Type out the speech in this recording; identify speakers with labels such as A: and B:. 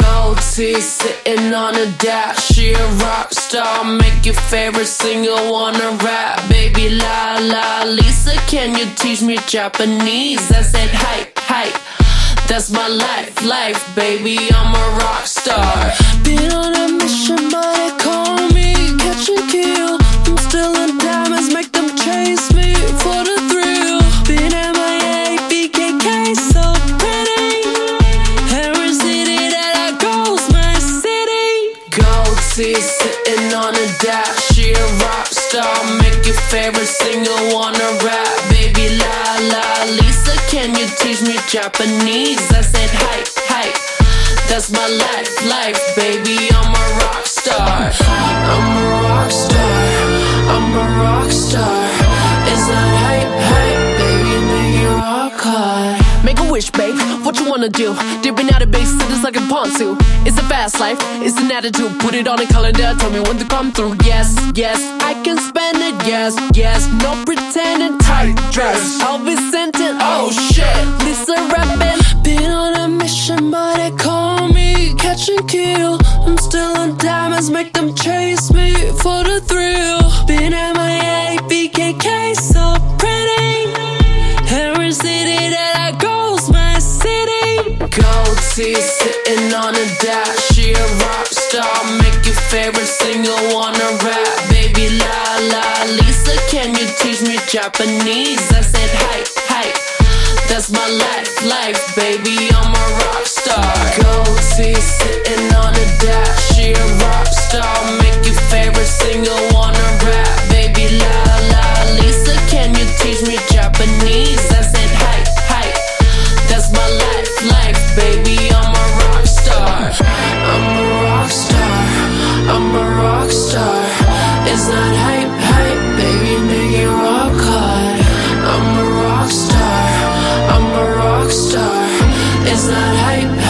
A: Gold teeth sitting on a dash. She a rock star, make your favorite singer wanna rap. Baby la la, Lisa, can you teach me Japanese? I said hi hi. That's my life, life, baby. I'm a rock star. Teeth sitting on a dash. She a rock star, make your favorite singer wanna rap. Baby la la, Lisa, can you teach me Japanese? I said hi hi. That's my life, life, baby. I'm a rock star. I'm a rock star. I'm a rock star. Is that hype, hype, baby? Make it rock hard.
B: Wish, babe. What you wanna do? Dipping out of base cities like a pontoon. It's a fast life, it's an attitude. Put it on a calendar, tell me when to come through. Yes, yes, I can spend it. Yes, yes, no pretending. Tight dress, I'll be sent in. Oh shit, Lisa rapping.
A: Been on a mission, but they call me catch and kill. I'm still on diamonds, make them chase me for the thrill. Been MIA, Teeth sitting on a dash. She a rock star, make your favorite singer wanna rap. Baby la la, Lisa, can you teach me Japanese? I said hi hi. That's my life, life, baby. I'm a rock star. Gold teeth sitting on a dash. She a rock I'm a rock star. It's not hype, hype, baby, make it rock hard. I'm a rock star. I'm a rock star. It's not hype.